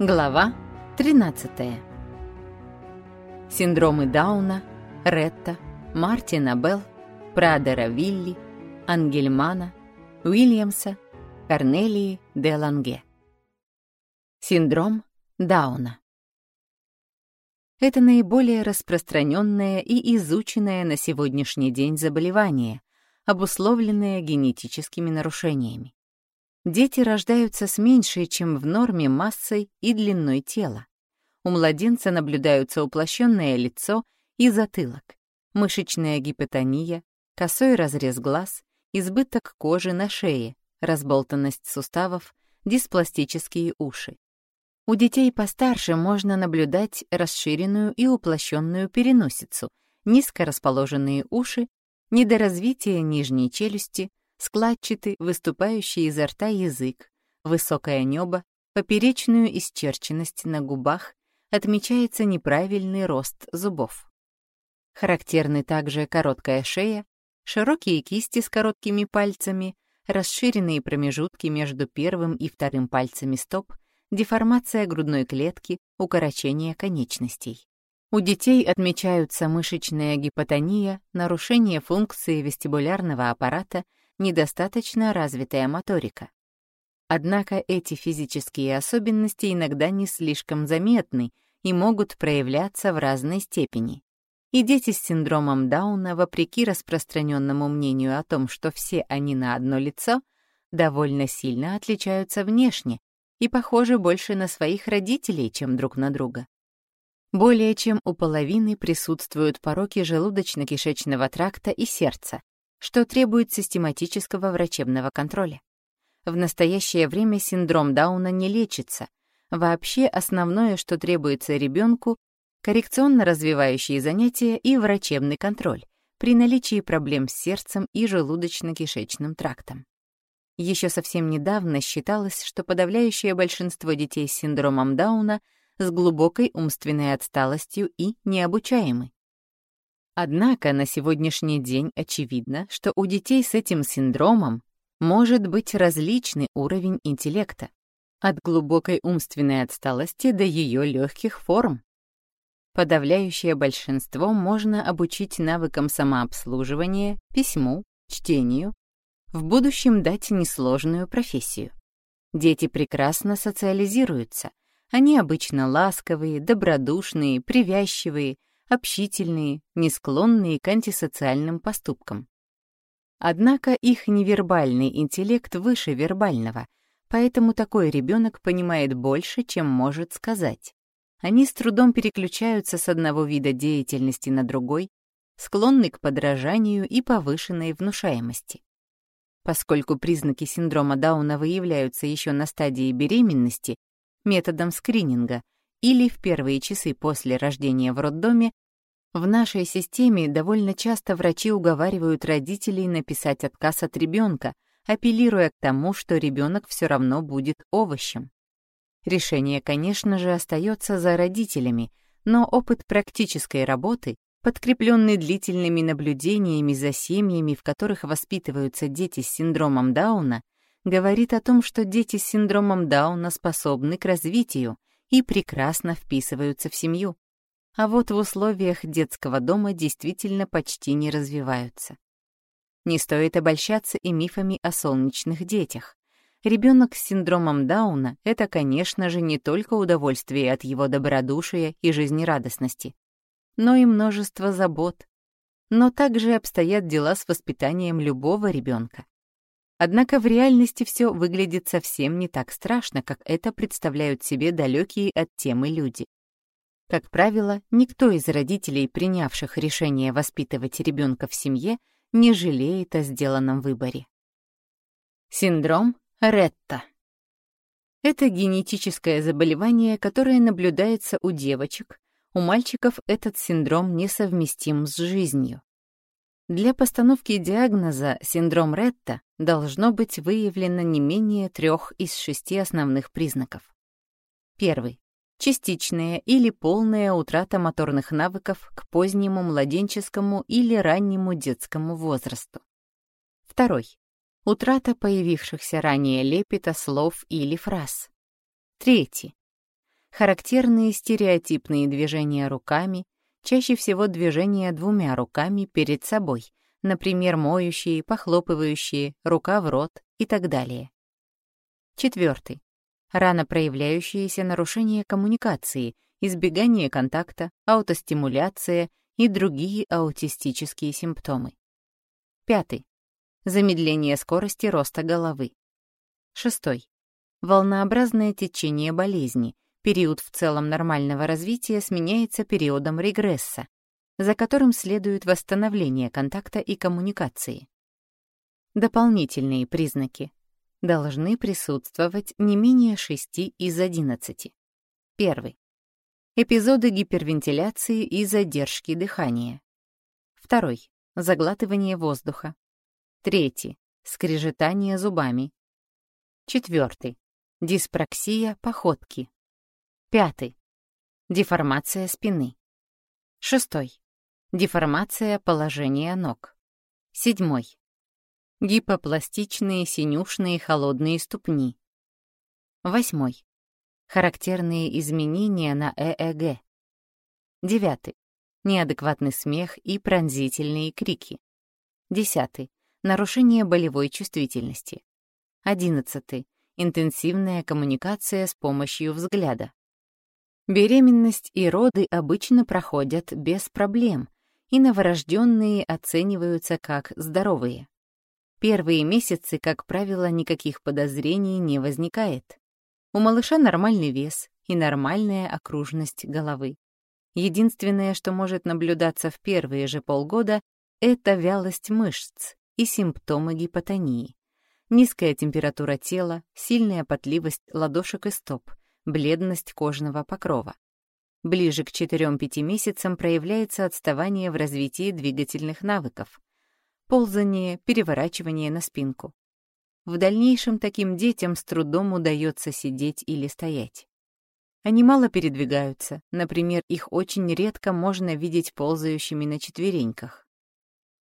Глава 13. Синдромы Дауна, Ретта, Мартина Белл, Прадера Вилли, Ангельмана, Уильямса, Корнелии де Ланге. Синдром Дауна. Это наиболее распространенное и изученное на сегодняшний день заболевание, обусловленное генетическими нарушениями. Дети рождаются с меньшей, чем в норме, массой и длиной тела. У младенца наблюдаются уплощенное лицо и затылок, мышечная гипотония, косой разрез глаз, избыток кожи на шее, разболтанность суставов, диспластические уши. У детей постарше можно наблюдать расширенную и уплощенную переносицу, низко расположенные уши, недоразвитие нижней челюсти, складчатый, выступающий изо рта язык, высокое небо, поперечную исчерченность на губах, отмечается неправильный рост зубов. Характерны также короткая шея, широкие кисти с короткими пальцами, расширенные промежутки между первым и вторым пальцами стоп, деформация грудной клетки, укорочение конечностей. У детей отмечаются мышечная гипотония, нарушение функции вестибулярного аппарата недостаточно развитая моторика. Однако эти физические особенности иногда не слишком заметны и могут проявляться в разной степени. И дети с синдромом Дауна, вопреки распространенному мнению о том, что все они на одно лицо, довольно сильно отличаются внешне и похожи больше на своих родителей, чем друг на друга. Более чем у половины присутствуют пороки желудочно-кишечного тракта и сердца, что требует систематического врачебного контроля. В настоящее время синдром Дауна не лечится. Вообще основное, что требуется ребенку, коррекционно развивающие занятия и врачебный контроль при наличии проблем с сердцем и желудочно-кишечным трактом. Еще совсем недавно считалось, что подавляющее большинство детей с синдромом Дауна с глубокой умственной отсталостью и необучаемы. Однако на сегодняшний день очевидно, что у детей с этим синдромом может быть различный уровень интеллекта, от глубокой умственной отсталости до ее легких форм. Подавляющее большинство можно обучить навыкам самообслуживания, письму, чтению, в будущем дать несложную профессию. Дети прекрасно социализируются, они обычно ласковые, добродушные, привязчивые, общительные, не склонные к антисоциальным поступкам. Однако их невербальный интеллект выше вербального, поэтому такой ребенок понимает больше, чем может сказать. Они с трудом переключаются с одного вида деятельности на другой, склонны к подражанию и повышенной внушаемости. Поскольку признаки синдрома Дауна выявляются еще на стадии беременности методом скрининга или в первые часы после рождения в роддоме, в нашей системе довольно часто врачи уговаривают родителей написать отказ от ребенка, апеллируя к тому, что ребенок все равно будет овощем. Решение, конечно же, остается за родителями, но опыт практической работы, подкрепленный длительными наблюдениями за семьями, в которых воспитываются дети с синдромом Дауна, говорит о том, что дети с синдромом Дауна способны к развитию и прекрасно вписываются в семью. А вот в условиях детского дома действительно почти не развиваются. Не стоит обольщаться и мифами о солнечных детях. Ребенок с синдромом Дауна — это, конечно же, не только удовольствие от его добродушия и жизнерадостности, но и множество забот. Но также обстоят дела с воспитанием любого ребенка. Однако в реальности все выглядит совсем не так страшно, как это представляют себе далекие от темы люди. Как правило, никто из родителей, принявших решение воспитывать ребенка в семье, не жалеет о сделанном выборе. Синдром Ретта. Это генетическое заболевание, которое наблюдается у девочек. У мальчиков этот синдром несовместим с жизнью. Для постановки диагноза синдром Ретта должно быть выявлено не менее трех из шести основных признаков. Первый. Частичная или полная утрата моторных навыков к позднему младенческому или раннему детскому возрасту. Второй. Утрата появившихся ранее лепета слов или фраз. Третий. характерные стереотипные движения руками, чаще всего движения двумя руками перед собой, например, моющие, похлопывающие, рука в рот и так далее. Четвертый. Рано проявляющиеся нарушения коммуникации, избегание контакта, аутостимуляция и другие аутистические симптомы. Пятый. Замедление скорости роста головы. Шестой. Волнообразное течение болезни. Период в целом нормального развития сменяется периодом регресса, за которым следует восстановление контакта и коммуникации. Дополнительные признаки. Должны присутствовать не менее 6 из 11. Первый. Эпизоды гипервентиляции и задержки дыхания. Второй. Заглатывание воздуха. Третий. Скрежетание зубами. Четвертый. Диспраксия походки. Пятый. Деформация спины. Шестой. Деформация положения ног. Седьмой. Гипопластичные синюшные холодные ступни. Восьмой. Характерные изменения на ЭЭГ. Девятый. Неадекватный смех и пронзительные крики. Десятый. Нарушение болевой чувствительности. Одиннадцатый. Интенсивная коммуникация с помощью взгляда. Беременность и роды обычно проходят без проблем, и новорожденные оцениваются как здоровые. Первые месяцы, как правило, никаких подозрений не возникает. У малыша нормальный вес и нормальная окружность головы. Единственное, что может наблюдаться в первые же полгода, это вялость мышц и симптомы гипотонии. Низкая температура тела, сильная потливость ладошек и стоп, бледность кожного покрова. Ближе к 4-5 месяцам проявляется отставание в развитии двигательных навыков. Ползание, переворачивание на спинку. В дальнейшем таким детям с трудом удается сидеть или стоять. Они мало передвигаются, например, их очень редко можно видеть ползающими на четвереньках.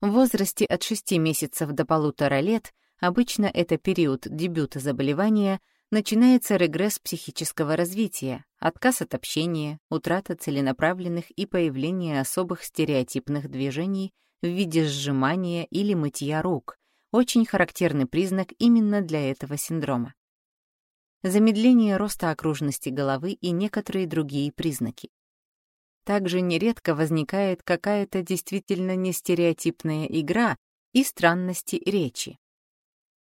В возрасте от 6 месяцев до полутора лет, обычно это период дебюта заболевания, начинается регресс психического развития, отказ от общения, утрата целенаправленных и появление особых стереотипных движений в виде сжимания или мытья рук, очень характерный признак именно для этого синдрома. Замедление роста окружности головы и некоторые другие признаки. Также нередко возникает какая-то действительно нестереотипная игра и странности речи.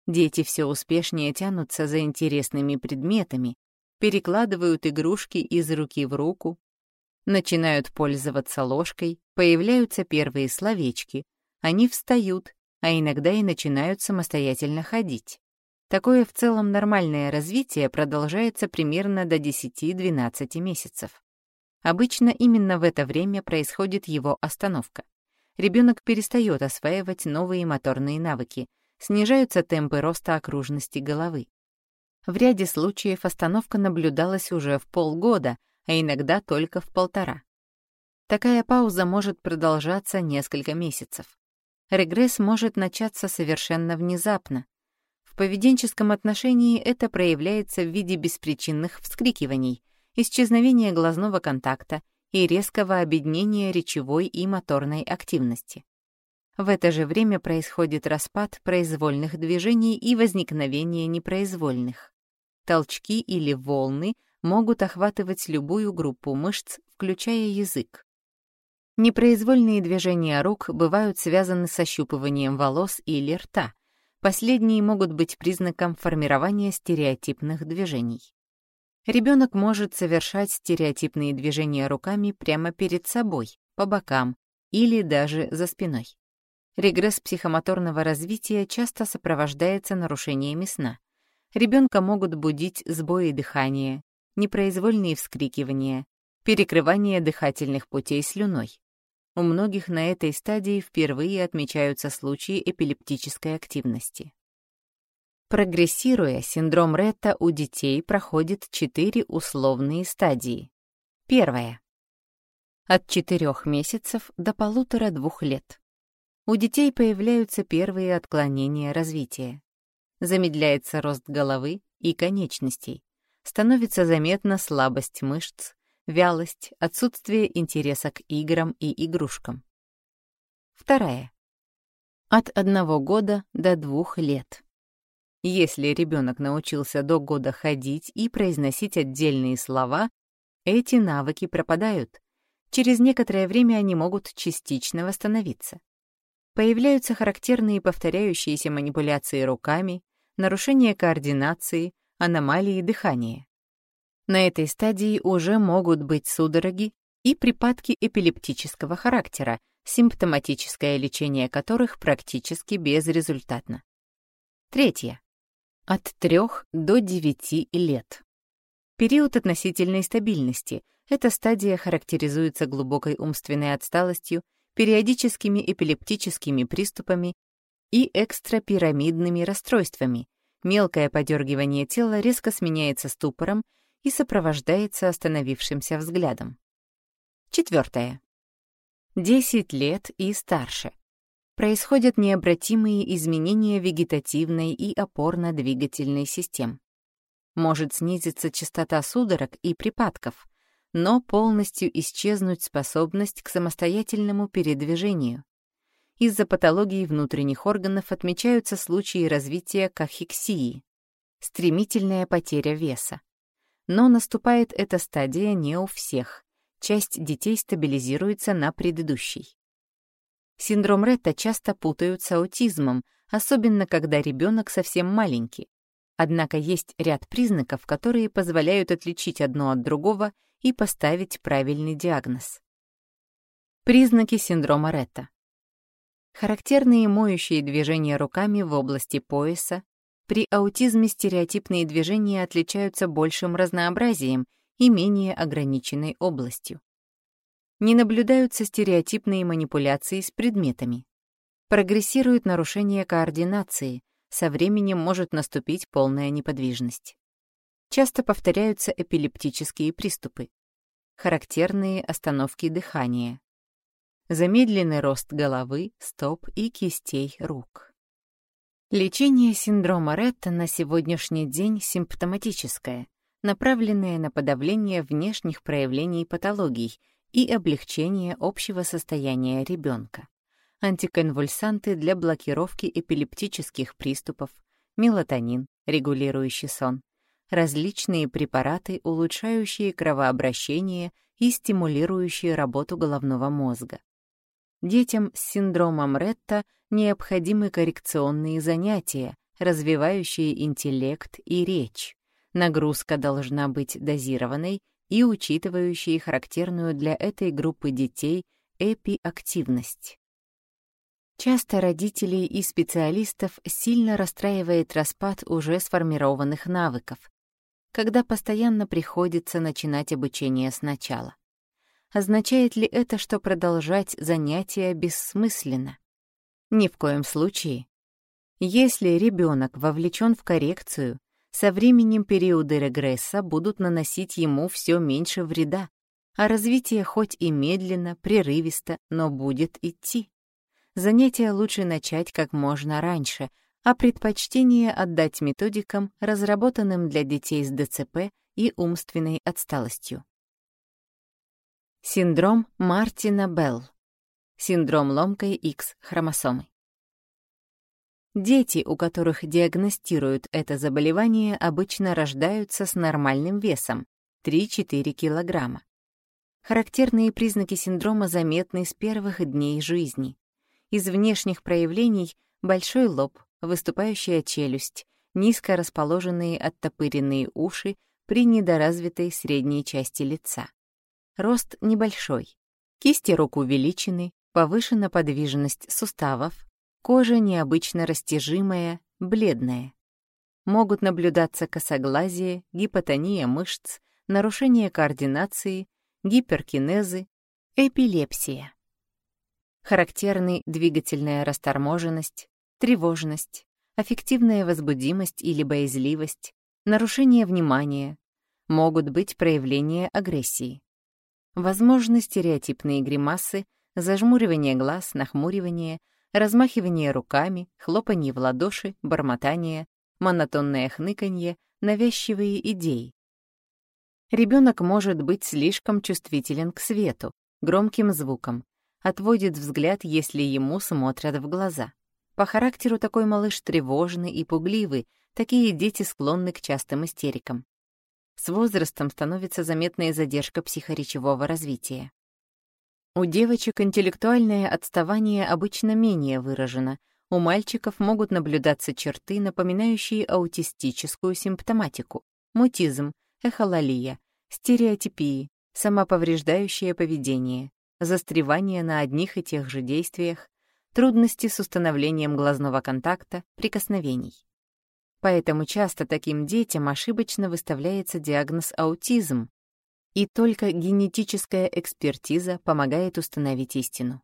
Дети все успешнее тянутся за интересными предметами, перекладывают игрушки из руки в руку, начинают пользоваться ложкой, появляются первые словечки, они встают, а иногда и начинают самостоятельно ходить. Такое в целом нормальное развитие продолжается примерно до 10-12 месяцев. Обычно именно в это время происходит его остановка. Ребенок перестает осваивать новые моторные навыки, снижаются темпы роста окружности головы. В ряде случаев остановка наблюдалась уже в полгода, а иногда только в полтора. Такая пауза может продолжаться несколько месяцев. Регресс может начаться совершенно внезапно. В поведенческом отношении это проявляется в виде беспричинных вскрикиваний, исчезновения глазного контакта и резкого обеднения речевой и моторной активности. В это же время происходит распад произвольных движений и возникновение непроизвольных. Толчки или волны могут охватывать любую группу мышц, включая язык. Непроизвольные движения рук бывают связаны с ощупыванием волос или рта. Последние могут быть признаком формирования стереотипных движений. Ребенок может совершать стереотипные движения руками прямо перед собой, по бокам или даже за спиной. Регресс психомоторного развития часто сопровождается нарушениями сна. Ребенка могут будить сбои дыхания, непроизвольные вскрикивания, перекрывание дыхательных путей слюной. У многих на этой стадии впервые отмечаются случаи эпилептической активности. Прогрессируя, синдром Ретта у детей проходит четыре условные стадии. Первая. От четырех месяцев до полутора-двух лет. У детей появляются первые отклонения развития. Замедляется рост головы и конечностей. становится заметна слабость мышц, вялость, отсутствие интереса к играм и игрушкам. Вторая. От одного года до двух лет. Если ребенок научился до года ходить и произносить отдельные слова, эти навыки пропадают. Через некоторое время они могут частично восстановиться. Появляются характерные повторяющиеся манипуляции руками, нарушение координации, аномалии дыхания. На этой стадии уже могут быть судороги и припадки эпилептического характера, симптоматическое лечение которых практически безрезультатно. Третье. От 3 до 9 лет. Период относительной стабильности. Эта стадия характеризуется глубокой умственной отсталостью, периодическими эпилептическими приступами и экстрапирамидными расстройствами. Мелкое подергивание тела резко сменяется ступором и сопровождается остановившимся взглядом. Четвертое. 10 лет и старше. Происходят необратимые изменения вегетативной и опорно-двигательной систем. Может снизиться частота судорог и припадков, но полностью исчезнуть способность к самостоятельному передвижению. Из-за патологии внутренних органов отмечаются случаи развития кахексии, стремительная потеря веса. Но наступает эта стадия не у всех, часть детей стабилизируется на предыдущей. Синдром Ретта часто путают с аутизмом, особенно когда ребенок совсем маленький. Однако есть ряд признаков, которые позволяют отличить одно от другого и поставить правильный диагноз. Признаки синдрома Ретта. Характерные моющие движения руками в области пояса. При аутизме стереотипные движения отличаются большим разнообразием и менее ограниченной областью. Не наблюдаются стереотипные манипуляции с предметами. Прогрессирует нарушение координации, со временем может наступить полная неподвижность. Часто повторяются эпилептические приступы. Характерные остановки дыхания. Замедленный рост головы, стоп и кистей рук. Лечение синдрома Ретта на сегодняшний день симптоматическое, направленные на подавление внешних проявлений патологий и облегчение общего состояния ребенка. Антиконвульсанты для блокировки эпилептических приступов, мелатонин, регулирующий сон, различные препараты, улучшающие кровообращение и стимулирующие работу головного мозга. Детям с синдромом Ретта необходимы коррекционные занятия, развивающие интеллект и речь. Нагрузка должна быть дозированной и учитывающей характерную для этой группы детей эпиактивность. Часто родителей и специалистов сильно расстраивает распад уже сформированных навыков, когда постоянно приходится начинать обучение сначала. Означает ли это, что продолжать занятия бессмысленно? Ни в коем случае. Если ребенок вовлечен в коррекцию, со временем периоды регресса будут наносить ему все меньше вреда, а развитие хоть и медленно, прерывисто, но будет идти. Занятия лучше начать как можно раньше, а предпочтение отдать методикам, разработанным для детей с ДЦП и умственной отсталостью. Синдром Мартина Белл. Синдром ломкой X-хромосомы. Дети, у которых диагностируют это заболевание, обычно рождаются с нормальным весом 3-4 килограмма. Характерные признаки синдрома заметны с первых дней жизни. Из внешних проявлений — большой лоб, выступающая челюсть, низко расположенные оттопыренные уши при недоразвитой средней части лица. Рост небольшой. Кисти рук увеличены, повышена подвижность суставов, Кожа необычно растяжимая, бледная. Могут наблюдаться косоглазие, гипотония мышц, нарушение координации, гиперкинезы, эпилепсия. Характерны двигательная расторможенность, тревожность, аффективная возбудимость или боязливость, нарушение внимания, могут быть проявления агрессии. Возможны стереотипные гримасы, зажмуривание глаз, нахмуривание, размахивание руками, хлопанье в ладоши, бормотание, монотонное хныканье, навязчивые идеи, Ребенок может быть слишком чувствителен к свету, громким звукам, отводит взгляд, если ему смотрят в глаза. По характеру такой малыш тревожный и пугливый, такие дети склонны к частым истерикам. С возрастом становится заметная задержка психоречевого развития. У девочек интеллектуальное отставание обычно менее выражено, у мальчиков могут наблюдаться черты, напоминающие аутистическую симптоматику, мутизм, эхололия, стереотипии, самоповреждающее поведение, застревание на одних и тех же действиях, трудности с установлением глазного контакта, прикосновений. Поэтому часто таким детям ошибочно выставляется диагноз аутизм, и только генетическая экспертиза помогает установить истину.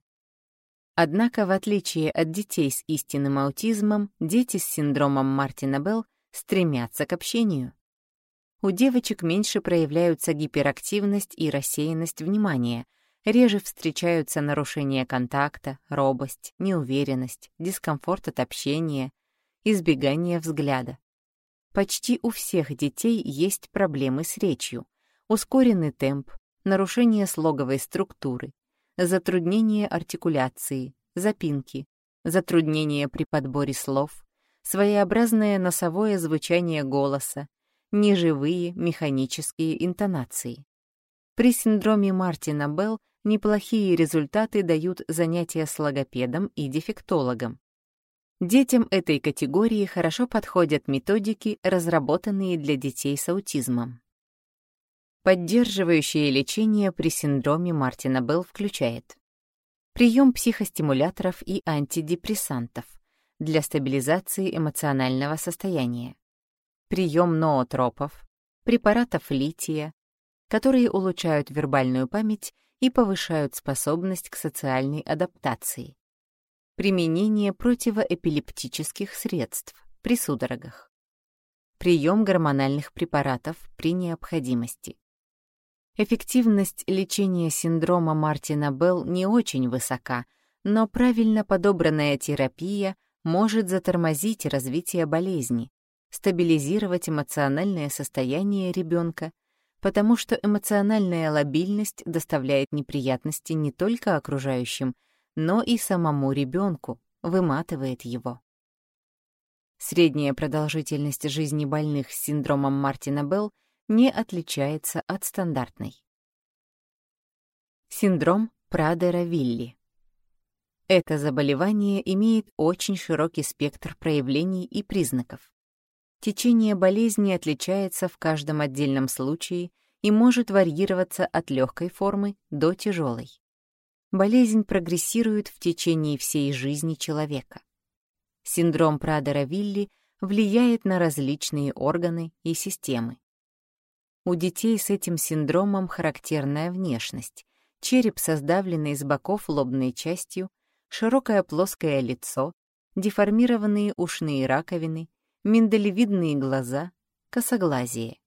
Однако, в отличие от детей с истинным аутизмом, дети с синдромом Мартина Белл стремятся к общению. У девочек меньше проявляются гиперактивность и рассеянность внимания, реже встречаются нарушения контакта, робость, неуверенность, дискомфорт от общения, избегание взгляда. Почти у всех детей есть проблемы с речью, ускоренный темп, нарушение слоговой структуры, затруднение артикуляции, запинки, затруднение при подборе слов, своеобразное носовое звучание голоса, неживые механические интонации. При синдроме Мартина Белл неплохие результаты дают занятия с логопедом и дефектологом. Детям этой категории хорошо подходят методики, разработанные для детей с аутизмом. Поддерживающее лечение при синдроме Мартина Белл включает прием психостимуляторов и антидепрессантов для стабилизации эмоционального состояния, прием ноотропов, препаратов лития, которые улучшают вербальную память и повышают способность к социальной адаптации, Применение противоэпилептических средств при судорогах. Прием гормональных препаратов при необходимости. Эффективность лечения синдрома Мартина Белл не очень высока, но правильно подобранная терапия может затормозить развитие болезни, стабилизировать эмоциональное состояние ребенка, потому что эмоциональная лобильность доставляет неприятности не только окружающим, но и самому ребенку, выматывает его. Средняя продолжительность жизни больных с синдромом Мартина Белл не отличается от стандартной. Синдром Прадера-Вилли. Это заболевание имеет очень широкий спектр проявлений и признаков. Течение болезни отличается в каждом отдельном случае и может варьироваться от легкой формы до тяжелой болезнь прогрессирует в течение всей жизни человека. Синдром Прадера-Вилли влияет на различные органы и системы. У детей с этим синдромом характерная внешность, череп со сдавленной с боков лобной частью, широкое плоское лицо, деформированные ушные раковины, миндалевидные глаза, косоглазие.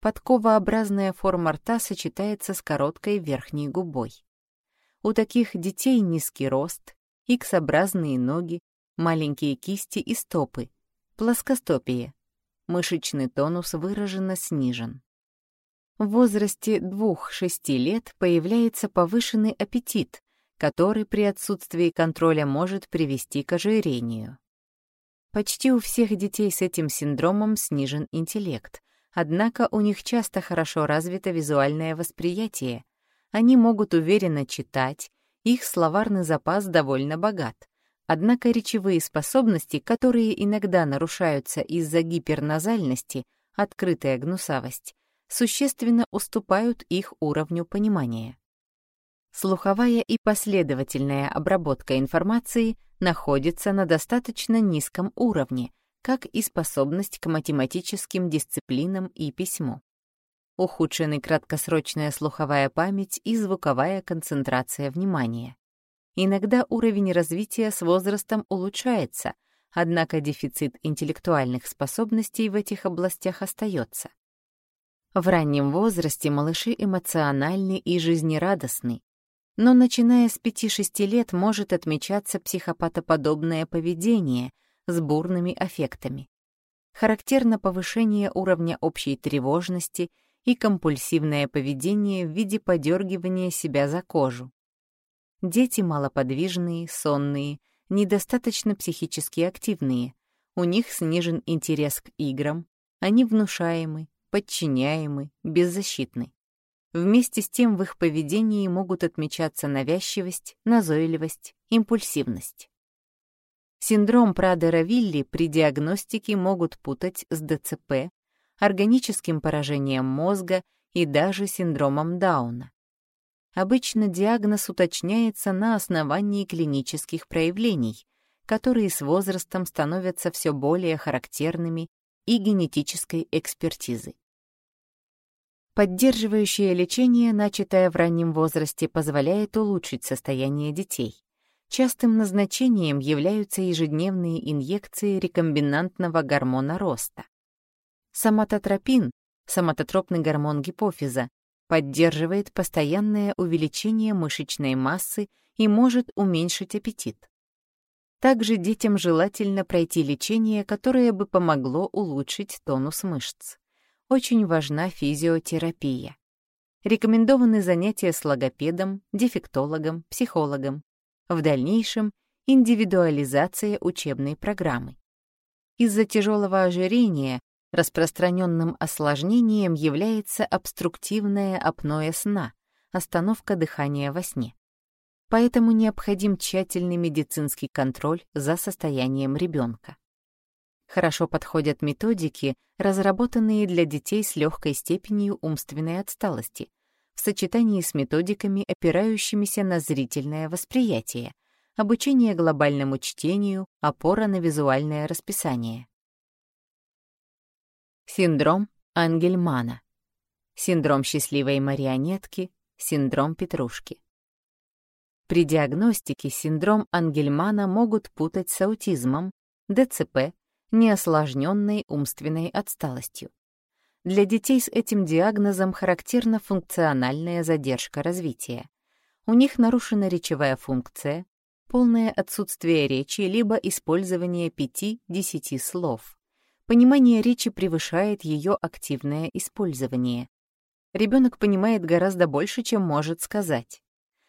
Подковообразная форма рта сочетается с короткой верхней губой. У таких детей низкий рост, иксообразные ноги, маленькие кисти и стопы, плоскостопие. Мышечный тонус выраженно снижен. В возрасте 2-6 лет появляется повышенный аппетит, который при отсутствии контроля может привести к ожирению. Почти у всех детей с этим синдромом снижен интеллект, однако у них часто хорошо развито визуальное восприятие, они могут уверенно читать, их словарный запас довольно богат. Однако речевые способности, которые иногда нарушаются из-за гиперназальности, открытая гнусавость, существенно уступают их уровню понимания. Слуховая и последовательная обработка информации находится на достаточно низком уровне, как и способность к математическим дисциплинам и письму ухудшены краткосрочная слуховая память и звуковая концентрация внимания. Иногда уровень развития с возрастом улучшается, однако дефицит интеллектуальных способностей в этих областях остается. В раннем возрасте малыши эмоциональны и жизнерадостны, но начиная с 5-6 лет может отмечаться психопатоподобное поведение с бурными аффектами. Характерно повышение уровня общей тревожности и компульсивное поведение в виде подергивания себя за кожу. Дети малоподвижные, сонные, недостаточно психически активные, у них снижен интерес к играм, они внушаемы, подчиняемы, беззащитны. Вместе с тем в их поведении могут отмечаться навязчивость, назойливость, импульсивность. Синдром Прадера-Вилли при диагностике могут путать с ДЦП, органическим поражением мозга и даже синдромом Дауна. Обычно диагноз уточняется на основании клинических проявлений, которые с возрастом становятся все более характерными и генетической экспертизы. Поддерживающее лечение, начатое в раннем возрасте, позволяет улучшить состояние детей. Частым назначением являются ежедневные инъекции рекомбинантного гормона роста. Соматотропин, соматотропный гормон гипофиза, поддерживает постоянное увеличение мышечной массы и может уменьшить аппетит. Также детям желательно пройти лечение, которое бы помогло улучшить тонус мышц. Очень важна физиотерапия. Рекомендованы занятия с логопедом, дефектологом, психологом. В дальнейшем — индивидуализация учебной программы. Из-за тяжелого ожирения распространенным осложнением является обструктивное апноэ сна, остановка дыхания во сне поэтому необходим тщательный медицинский контроль за состоянием ребенка. Хорошо подходят методики, разработанные для детей с легкой степенью умственной отсталости, в сочетании с методиками, опирающимися на зрительное восприятие, обучение глобальному чтению, опора на визуальное расписание. Синдром Ангельмана. Синдром счастливой марионетки, синдром петрушки. При диагностике синдром Ангельмана могут путать с аутизмом, ДЦП, неосложненной умственной отсталостью. Для детей с этим диагнозом характерна функциональная задержка развития. У них нарушена речевая функция, полное отсутствие речи либо использование 5-10 слов. Понимание речи превышает ее активное использование. Ребенок понимает гораздо больше, чем может сказать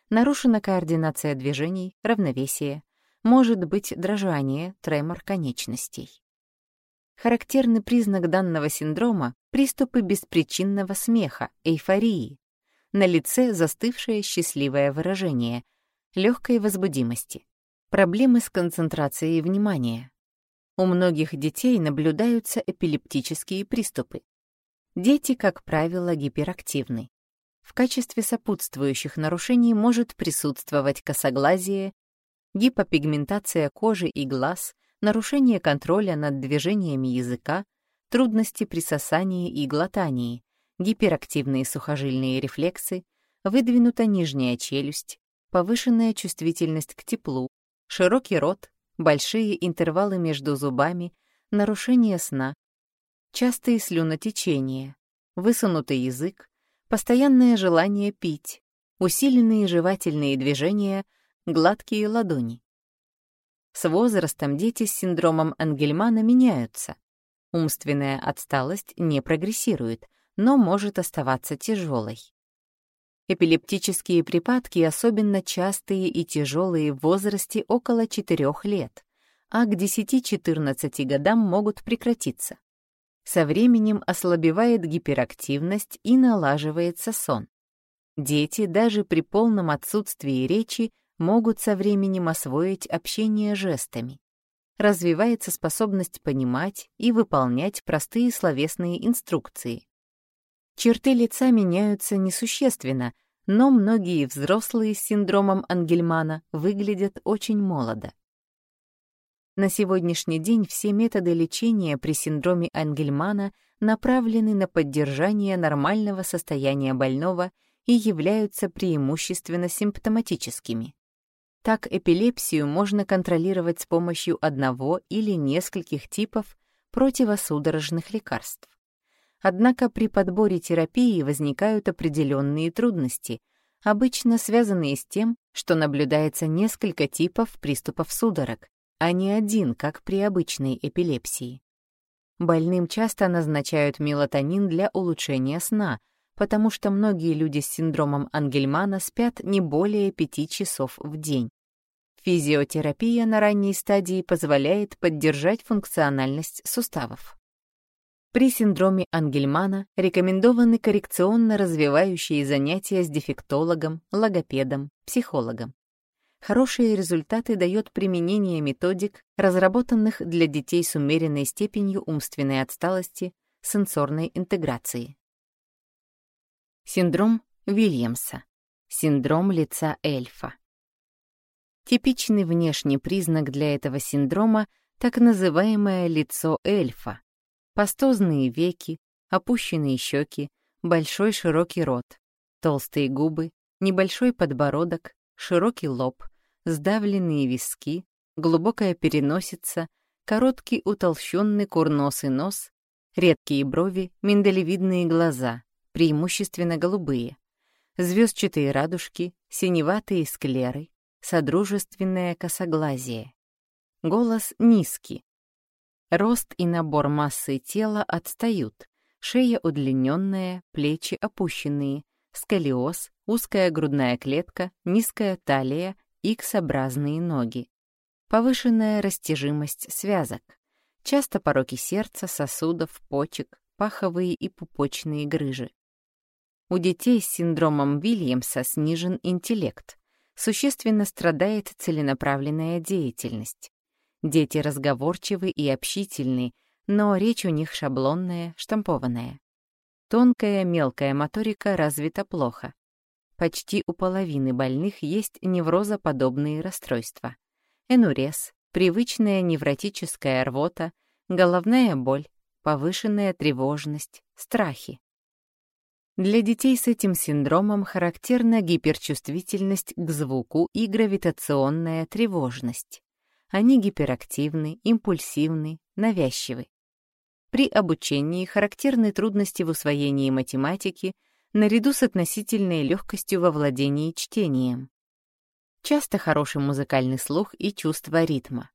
нарушена координация движений, равновесие, может быть дрожание, тремор конечностей. Характерный признак данного синдрома — приступы беспричинного смеха, эйфории, на лице застывшее счастливое выражение, легкой возбудимости, проблемы с концентрацией внимания. У многих детей наблюдаются эпилептические приступы. Дети, как правило, гиперактивны. В качестве сопутствующих нарушений может присутствовать косоглазие, гипопигментация кожи и глаз, нарушение контроля над движениями языка, трудности при сосании и глотании, гиперактивные сухожильные рефлексы, выдвинута нижняя челюсть, повышенная чувствительность к теплу, широкий рот, большие интервалы между зубами, нарушение сна, частые слюнотечения, высунутый язык, постоянное желание пить, усиленные жевательные движения, гладкие ладони. С возрастом дети с синдромом Ангельмана меняются. Умственная отсталость не прогрессирует, но может оставаться тяжелой. Эпилептические припадки особенно частые и тяжелые в возрасте около 4 лет, а к 10-14 годам могут прекратиться. Со временем ослабевает гиперактивность и налаживается сон. Дети даже при полном отсутствии речи могут со временем освоить общение жестами. Развивается способность понимать и выполнять простые словесные инструкции. Черты лица меняются несущественно, но многие взрослые с синдромом Ангельмана выглядят очень молодо. На сегодняшний день все методы лечения при синдроме Ангельмана направлены на поддержание нормального состояния больного и являются преимущественно симптоматическими. Так эпилепсию можно контролировать с помощью одного или нескольких типов противосудорожных лекарств. Однако при подборе терапии возникают определенные трудности, обычно связанные с тем, что наблюдается несколько типов приступов судорог, а не один, как при обычной эпилепсии. Больным часто назначают мелатонин для улучшения сна, потому что многие люди с синдромом Ангельмана спят не более 5 часов в день. Физиотерапия на ранней стадии позволяет поддержать функциональность суставов. При синдроме Ангельмана рекомендованы коррекционно развивающие занятия с дефектологом, логопедом, психологом. Хорошие результаты дает применение методик, разработанных для детей с умеренной степенью умственной отсталости, сенсорной интеграции. Синдром Вильямса. Синдром лица эльфа. Типичный внешний признак для этого синдрома — так называемое лицо эльфа. Пастозные веки, опущенные щеки, большой широкий рот, толстые губы, небольшой подбородок, широкий лоб, сдавленные виски, глубокая переносица, короткий утолщенный курносый нос, редкие брови, миндалевидные глаза, преимущественно голубые, звездчатые радужки, синеватые склеры, содружественное косоглазие. Голос низкий. Рост и набор массы тела отстают, шея удлиненная, плечи опущенные, сколиоз, узкая грудная клетка, низкая талия, икс-образные ноги. Повышенная растяжимость связок. Часто пороки сердца, сосудов, почек, паховые и пупочные грыжи. У детей с синдромом Вильямса снижен интеллект. Существенно страдает целенаправленная деятельность. Дети разговорчивы и общительны, но речь у них шаблонная, штампованная. Тонкая мелкая моторика развита плохо. Почти у половины больных есть неврозоподобные расстройства. Энурез, привычная невротическая рвота, головная боль, повышенная тревожность, страхи. Для детей с этим синдромом характерна гиперчувствительность к звуку и гравитационная тревожность. Они гиперактивны, импульсивны, навязчивы. При обучении характерны трудности в усвоении математики наряду с относительной легкостью во владении чтением. Часто хороший музыкальный слух и чувство ритма.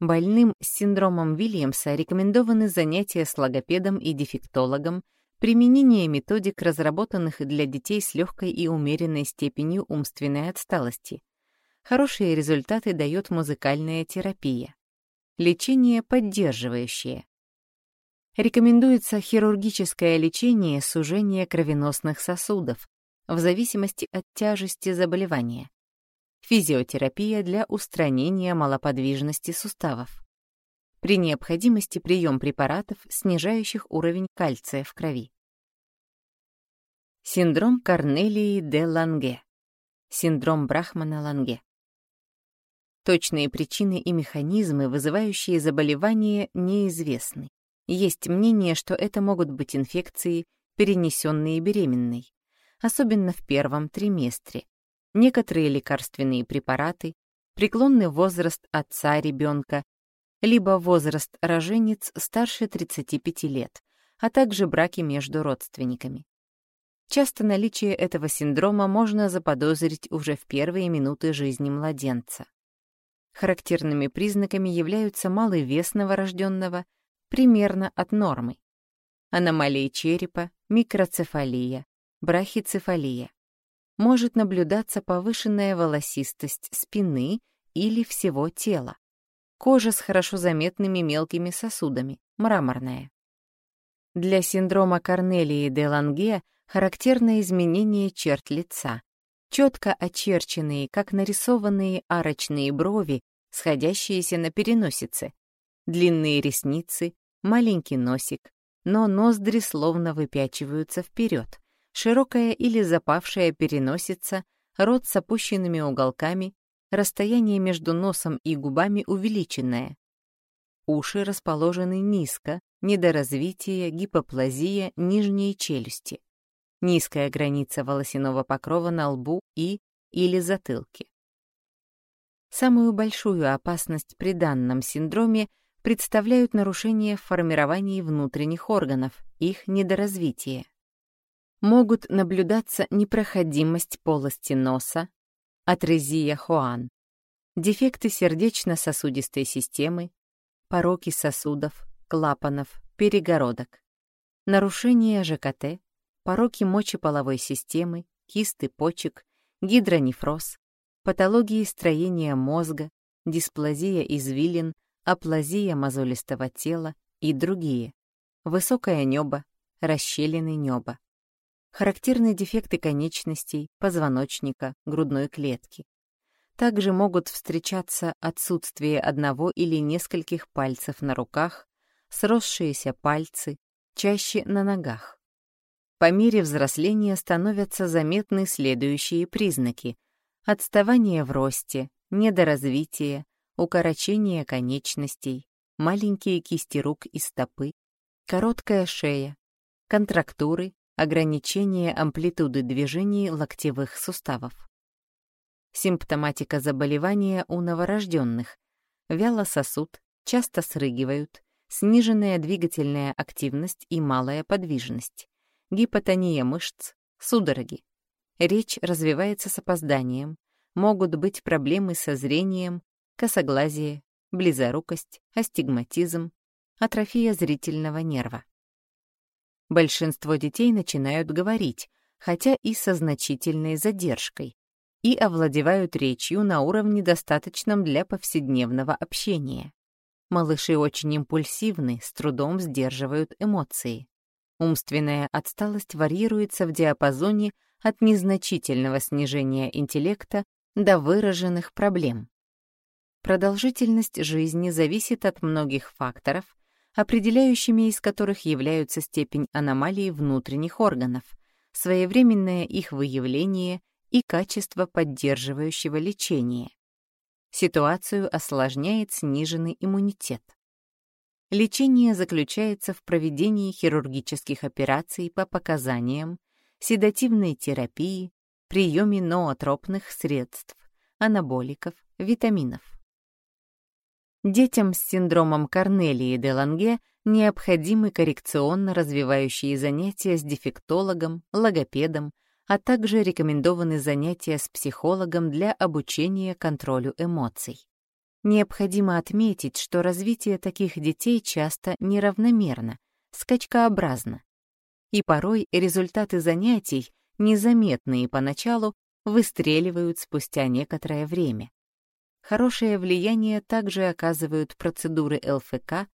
Больным с синдромом Вильямса рекомендованы занятия с логопедом и дефектологом, применение методик, разработанных для детей с легкой и умеренной степенью умственной отсталости. Хорошие результаты дает музыкальная терапия. Лечение поддерживающее. Рекомендуется хирургическое лечение сужения кровеносных сосудов в зависимости от тяжести заболевания. Физиотерапия для устранения малоподвижности суставов. При необходимости прием препаратов, снижающих уровень кальция в крови. Синдром Корнелии де Ланге. Синдром Брахмана-Ланге. Точные причины и механизмы, вызывающие заболевание, неизвестны. Есть мнение, что это могут быть инфекции, перенесенные беременной, особенно в первом триместре, некоторые лекарственные препараты, преклонный возраст отца ребенка, либо возраст роженец старше 35 лет, а также браки между родственниками. Часто наличие этого синдрома можно заподозрить уже в первые минуты жизни младенца. Характерными признаками являются малый вес новорожденного примерно от нормы. Аномалии черепа, микроцефалия, брахицефалия. Может наблюдаться повышенная волосистость спины или всего тела. Кожа с хорошо заметными мелкими сосудами, мраморная. Для синдрома Корнелии де Ланге характерно изменение черт лица, четко очерченные, как нарисованные арочные брови, сходящиеся на переносице, длинные ресницы, маленький носик, но ноздри словно выпячиваются вперед, широкая или запавшая переносица, рот с опущенными уголками, расстояние между носом и губами увеличенное. Уши расположены низко, недоразвитие, гипоплазия нижней челюсти. Низкая граница волосяного покрова на лбу и или затылке. Самую большую опасность при данном синдроме представляют нарушения в формировании внутренних органов, их недоразвитие. Могут наблюдаться непроходимость полости носа, атрезия Хоан, дефекты сердечно-сосудистой системы, пороки сосудов, клапанов, перегородок, нарушение ЖКТ, пороки мочеполовой системы, кисты почек, гидронефроз, патологии строения мозга, дисплазия извилин, аплазия мозолистого тела и другие, высокое небо, расщелины неба. Характерны дефекты конечностей, позвоночника, грудной клетки. Также могут встречаться отсутствие одного или нескольких пальцев на руках, сросшиеся пальцы, чаще на ногах. По мере взросления становятся заметны следующие признаки. Отставание в росте, недоразвитие, укорочение конечностей, маленькие кисти рук и стопы, короткая шея, контрактуры, ограничение амплитуды движений локтевых суставов. Симптоматика заболевания у новорожденных. Вяло сосуд, часто срыгивают, сниженная двигательная активность и малая подвижность, гипотония мышц, судороги. Речь развивается с опозданием, могут быть проблемы со зрением, косоглазие, близорукость, астигматизм, атрофия зрительного нерва. Большинство детей начинают говорить, хотя и со значительной задержкой, и овладевают речью на уровне, достаточном для повседневного общения. Малыши очень импульсивны, с трудом сдерживают эмоции. Умственная отсталость варьируется в диапазоне от незначительного снижения интеллекта до выраженных проблем. Продолжительность жизни зависит от многих факторов, определяющими из которых являются степень аномалии внутренних органов, своевременное их выявление и качество поддерживающего лечения. Ситуацию осложняет сниженный иммунитет. Лечение заключается в проведении хирургических операций по показаниям, седативной терапии, приеме ноотропных средств, анаболиков, витаминов. Детям с синдромом Корнелии де Ланге необходимы коррекционно развивающие занятия с дефектологом, логопедом, а также рекомендованы занятия с психологом для обучения контролю эмоций. Необходимо отметить, что развитие таких детей часто неравномерно, скачкообразно. И порой результаты занятий, незаметные поначалу, выстреливают спустя некоторое время. Хорошее влияние также оказывают процедуры ЛФК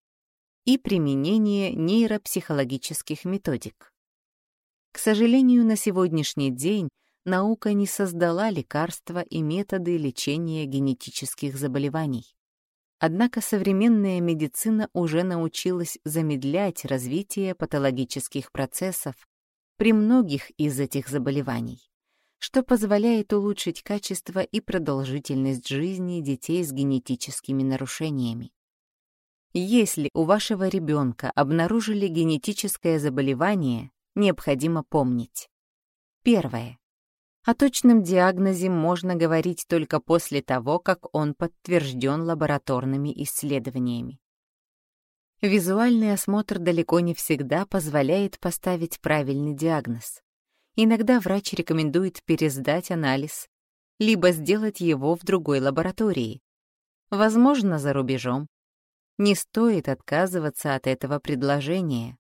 и применение нейропсихологических методик. К сожалению, на сегодняшний день наука не создала лекарства и методы лечения генетических заболеваний. Однако современная медицина уже научилась замедлять развитие патологических процессов при многих из этих заболеваний, что позволяет улучшить качество и продолжительность жизни детей с генетическими нарушениями. Если у вашего ребенка обнаружили генетическое заболевание, необходимо помнить. Первое. О точном диагнозе можно говорить только после того, как он подтвержден лабораторными исследованиями. Визуальный осмотр далеко не всегда позволяет поставить правильный диагноз. Иногда врач рекомендует пересдать анализ, либо сделать его в другой лаборатории, возможно, за рубежом. Не стоит отказываться от этого предложения.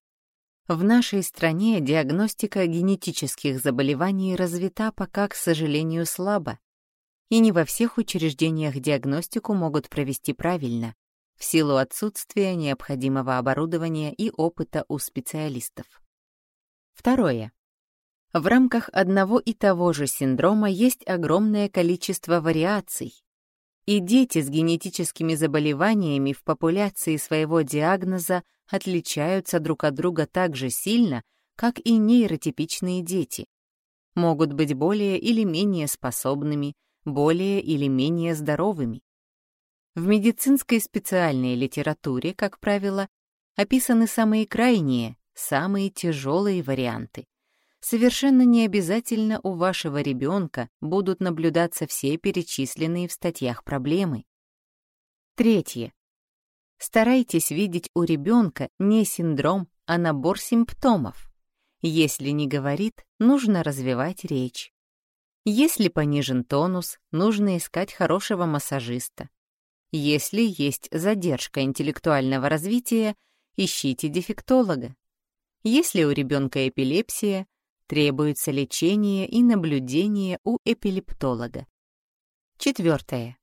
В нашей стране диагностика генетических заболеваний развита пока, к сожалению, слабо. И не во всех учреждениях диагностику могут провести правильно, в силу отсутствия необходимого оборудования и опыта у специалистов. Второе. В рамках одного и того же синдрома есть огромное количество вариаций, и дети с генетическими заболеваниями в популяции своего диагноза отличаются друг от друга так же сильно, как и нейротипичные дети. Могут быть более или менее способными, более или менее здоровыми. В медицинской специальной литературе, как правило, описаны самые крайние, самые тяжелые варианты совершенно не обязательно у вашего ребенка будут наблюдаться все перечисленные в статьях проблемы. Третье. Старайтесь видеть у ребенка не синдром, а набор симптомов. Если не говорит, нужно развивать речь. Если понижен тонус, нужно искать хорошего массажиста. Если есть задержка интеллектуального развития, ищите дефектолога. Если у ребенка эпилепсия, требуется лечение и наблюдение у эпилептолога. Четвертое.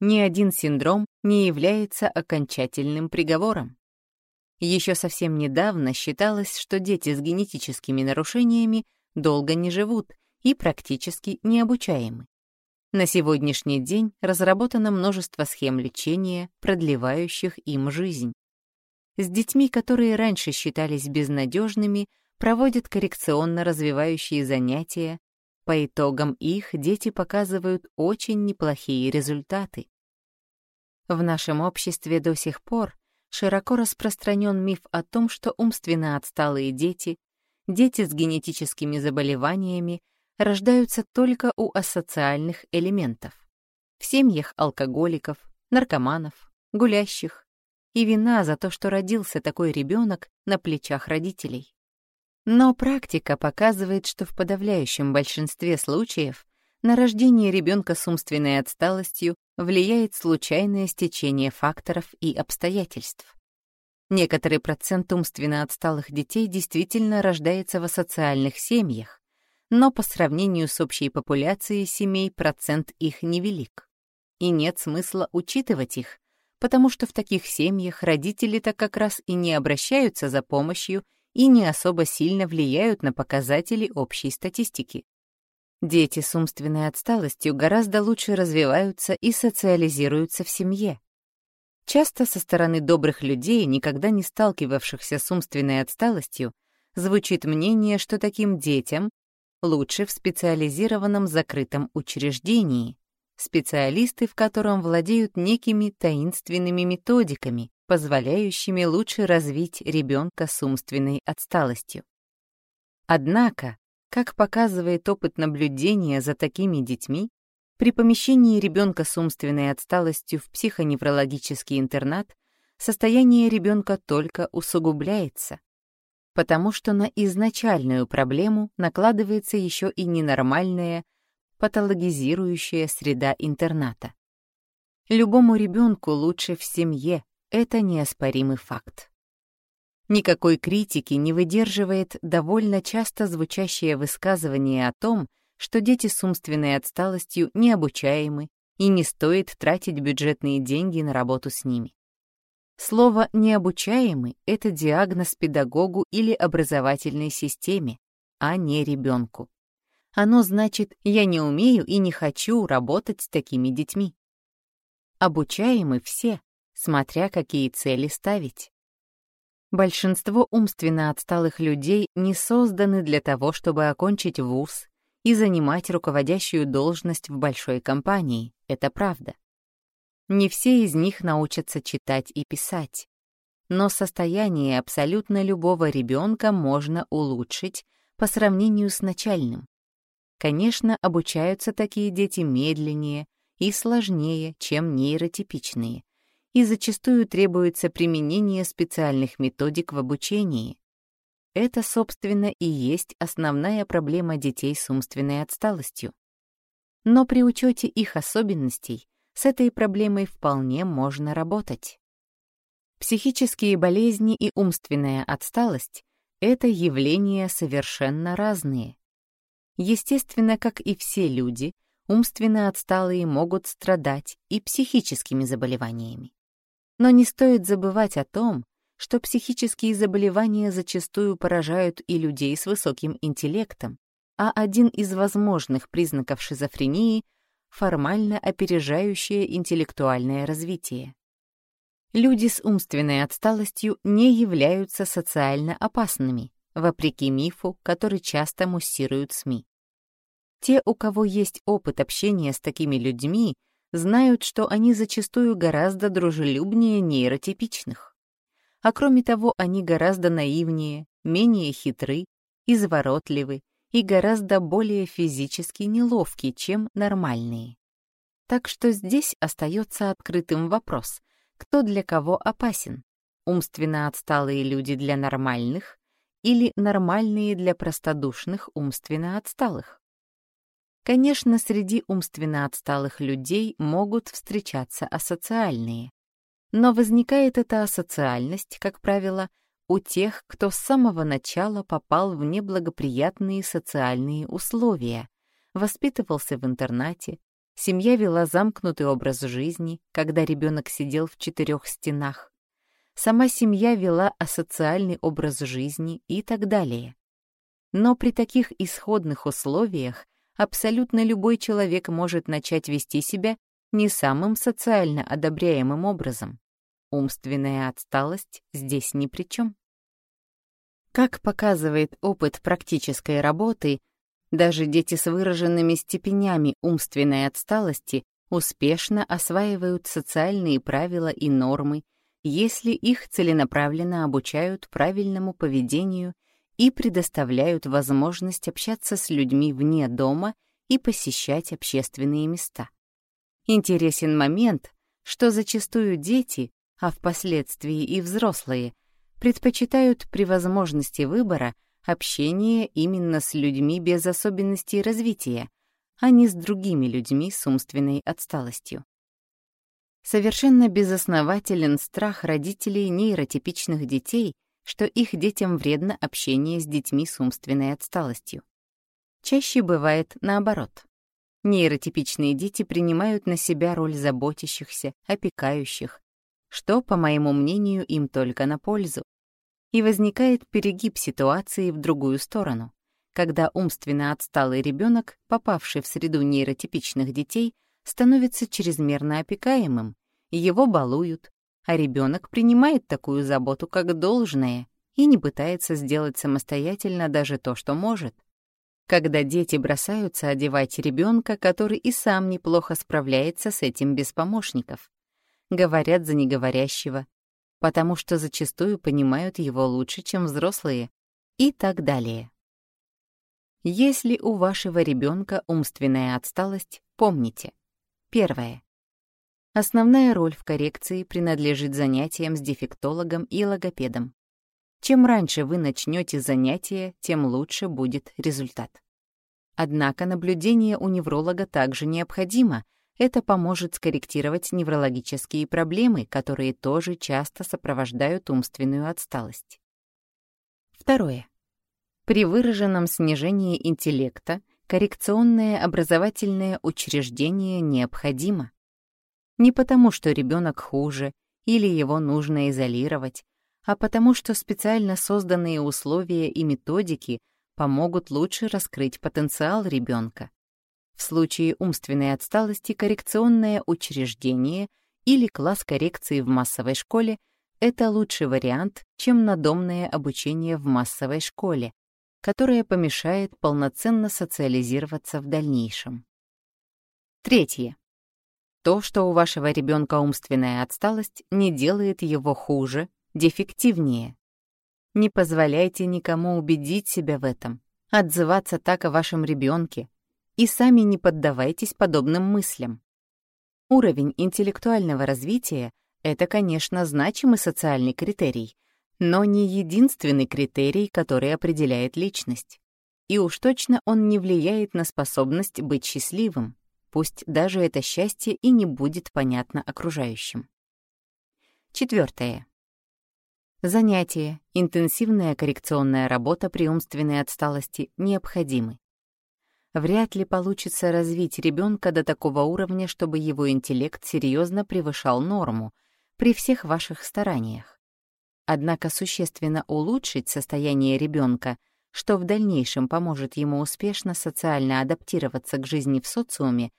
Ни один синдром не является окончательным приговором. Еще совсем недавно считалось, что дети с генетическими нарушениями долго не живут и практически необучаемы. На сегодняшний день разработано множество схем лечения, продлевающих им жизнь. С детьми, которые раньше считались безнадежными, проводят коррекционно развивающие занятия, по итогам их дети показывают очень неплохие результаты. В нашем обществе до сих пор широко распространен миф о том, что умственно отсталые дети, дети с генетическими заболеваниями, рождаются только у асоциальных элементов. В семьях алкоголиков, наркоманов, гулящих. И вина за то, что родился такой ребенок на плечах родителей. Но практика показывает, что в подавляющем большинстве случаев на рождение ребенка с умственной отсталостью влияет случайное стечение факторов и обстоятельств. Некоторый процент умственно отсталых детей действительно рождается в асоциальных семьях, но по сравнению с общей популяцией семей процент их невелик. И нет смысла учитывать их, потому что в таких семьях родители-то как раз и не обращаются за помощью и не особо сильно влияют на показатели общей статистики. Дети с умственной отсталостью гораздо лучше развиваются и социализируются в семье. Часто со стороны добрых людей, никогда не сталкивавшихся с умственной отсталостью, звучит мнение, что таким детям лучше в специализированном закрытом учреждении, специалисты в котором владеют некими таинственными методиками, позволяющими лучше развить ребенка с умственной отсталостью. Однако, как показывает опыт наблюдения за такими детьми, при помещении ребенка с умственной отсталостью в психоневрологический интернат состояние ребенка только усугубляется, потому что на изначальную проблему накладывается еще и ненормальная, патологизирующая среда интерната. Любому ребенку лучше в семье, это неоспоримый факт. Никакой критики не выдерживает довольно часто звучащее высказывание о том, что дети с умственной отсталостью необучаемы и не стоит тратить бюджетные деньги на работу с ними. Слово «необучаемый» — это диагноз педагогу или образовательной системе, а не ребенку. Оно значит «я не умею и не хочу работать с такими детьми». Обучаемы все, смотря какие цели ставить. Большинство умственно отсталых людей не созданы для того, чтобы окончить вуз и занимать руководящую должность в большой компании, это правда. Не все из них научатся читать и писать. Но состояние абсолютно любого ребенка можно улучшить по сравнению с начальным. Конечно, обучаются такие дети медленнее и сложнее, чем нейротипичные, и зачастую требуется применение специальных методик в обучении. Это, собственно, и есть основная проблема детей с умственной отсталостью. Но при учете их особенностей с этой проблемой вполне можно работать. Психические болезни и умственная отсталость — это явления совершенно разные. Естественно, как и все люди, умственно отсталые могут страдать и психическими заболеваниями. Но не стоит забывать о том, что психические заболевания зачастую поражают и людей с высоким интеллектом, а один из возможных признаков шизофрении — формально опережающее интеллектуальное развитие. Люди с умственной отсталостью не являются социально опасными, вопреки мифу, который часто муссируют СМИ. Те, у кого есть опыт общения с такими людьми, знают, что они зачастую гораздо дружелюбнее нейротипичных. А кроме того, они гораздо наивнее, менее хитры, изворотливы и гораздо более физически неловки, чем нормальные. Так что здесь остается открытым вопрос, кто для кого опасен, умственно отсталые люди для нормальных или нормальные для простодушных умственно отсталых. Конечно, среди умственно отсталых людей могут встречаться асоциальные. Но возникает эта асоциальность, как правило, у тех, кто с самого начала попал в неблагоприятные социальные условия, воспитывался в интернате, семья вела замкнутый образ жизни, когда ребенок сидел в четырех стенах, сама семья вела асоциальный образ жизни и так далее. Но при таких исходных условиях абсолютно любой человек может начать вести себя не самым социально одобряемым образом. Умственная отсталость здесь ни при чем. Как показывает опыт практической работы, даже дети с выраженными степенями умственной отсталости успешно осваивают социальные правила и нормы, если их целенаправленно обучают правильному поведению и предоставляют возможность общаться с людьми вне дома и посещать общественные места. Интересен момент, что зачастую дети, а впоследствии и взрослые, предпочитают при возможности выбора общение именно с людьми без особенностей развития, а не с другими людьми с умственной отсталостью. Совершенно безоснователен страх родителей нейротипичных детей, что их детям вредно общение с детьми с умственной отсталостью. Чаще бывает наоборот. Нейротипичные дети принимают на себя роль заботящихся, опекающих, что, по моему мнению, им только на пользу. И возникает перегиб ситуации в другую сторону, когда умственно отсталый ребенок, попавший в среду нейротипичных детей, становится чрезмерно опекаемым, его балуют, а ребенок принимает такую заботу как должное и не пытается сделать самостоятельно даже то, что может. Когда дети бросаются одевать ребенка, который и сам неплохо справляется с этим без помощников говорят за неговорящего, потому что зачастую понимают его лучше, чем взрослые, и так далее. Если у вашего ребенка умственная отсталость, помните. Первое. Основная роль в коррекции принадлежит занятиям с дефектологом и логопедом. Чем раньше вы начнете занятия, тем лучше будет результат. Однако наблюдение у невролога также необходимо, это поможет скорректировать неврологические проблемы, которые тоже часто сопровождают умственную отсталость. Второе. При выраженном снижении интеллекта коррекционное образовательное учреждение необходимо. Не потому, что ребенок хуже или его нужно изолировать, а потому что специально созданные условия и методики помогут лучше раскрыть потенциал ребенка. В случае умственной отсталости коррекционное учреждение или класс коррекции в массовой школе — это лучший вариант, чем надомное обучение в массовой школе, которое помешает полноценно социализироваться в дальнейшем. Третье. То, что у вашего ребенка умственная отсталость, не делает его хуже, дефективнее. Не позволяйте никому убедить себя в этом, отзываться так о вашем ребенке, и сами не поддавайтесь подобным мыслям. Уровень интеллектуального развития — это, конечно, значимый социальный критерий, но не единственный критерий, который определяет личность. И уж точно он не влияет на способность быть счастливым, пусть даже это счастье и не будет понятно окружающим. Четвертое. Занятия, интенсивная коррекционная работа при умственной отсталости необходимы вряд ли получится развить ребенка до такого уровня, чтобы его интеллект серьезно превышал норму при всех ваших стараниях. Однако существенно улучшить состояние ребенка, что в дальнейшем поможет ему успешно социально адаптироваться к жизни в социуме,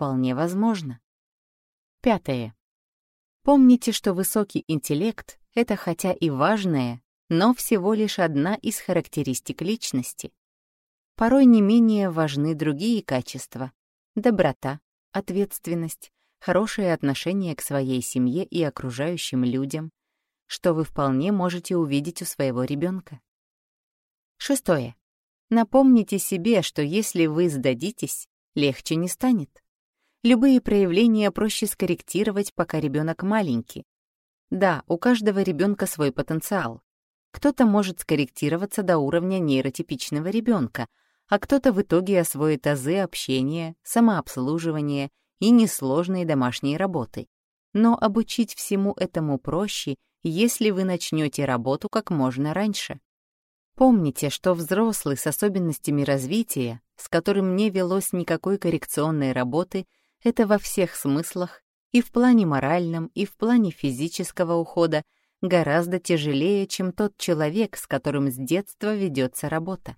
вполне возможно. Пятое. Помните, что высокий интеллект — это хотя и важная, но всего лишь одна из характеристик личности порой не менее важны другие качества — доброта, ответственность, хорошее отношение к своей семье и окружающим людям, что вы вполне можете увидеть у своего ребенка. Шестое. Напомните себе, что если вы сдадитесь, легче не станет. Любые проявления проще скорректировать, пока ребенок маленький. Да, у каждого ребенка свой потенциал. Кто-то может скорректироваться до уровня нейротипичного ребенка, а кто-то в итоге освоит азы общения, самообслуживания и несложной домашней работы. Но обучить всему этому проще, если вы начнете работу как можно раньше. Помните, что взрослый с особенностями развития, с которым не велось никакой коррекционной работы, это во всех смыслах, и в плане моральном, и в плане физического ухода, гораздо тяжелее, чем тот человек, с которым с детства ведется работа.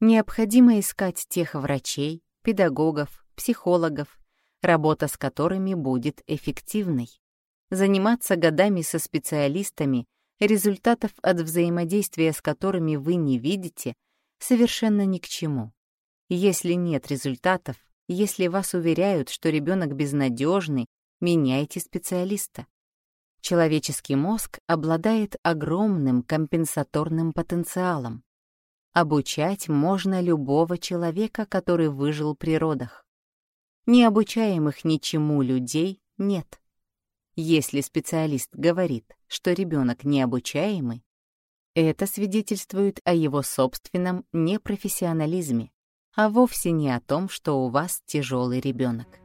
Необходимо искать тех врачей, педагогов, психологов, работа с которыми будет эффективной. Заниматься годами со специалистами, результатов от взаимодействия с которыми вы не видите, совершенно ни к чему. Если нет результатов, если вас уверяют, что ребенок безнадежный, меняйте специалиста. Человеческий мозг обладает огромным компенсаторным потенциалом. Обучать можно любого человека, который выжил при родах. Необучаемых ничему людей нет. Если специалист говорит, что ребенок необучаемый, это свидетельствует о его собственном непрофессионализме, а вовсе не о том, что у вас тяжелый ребенок.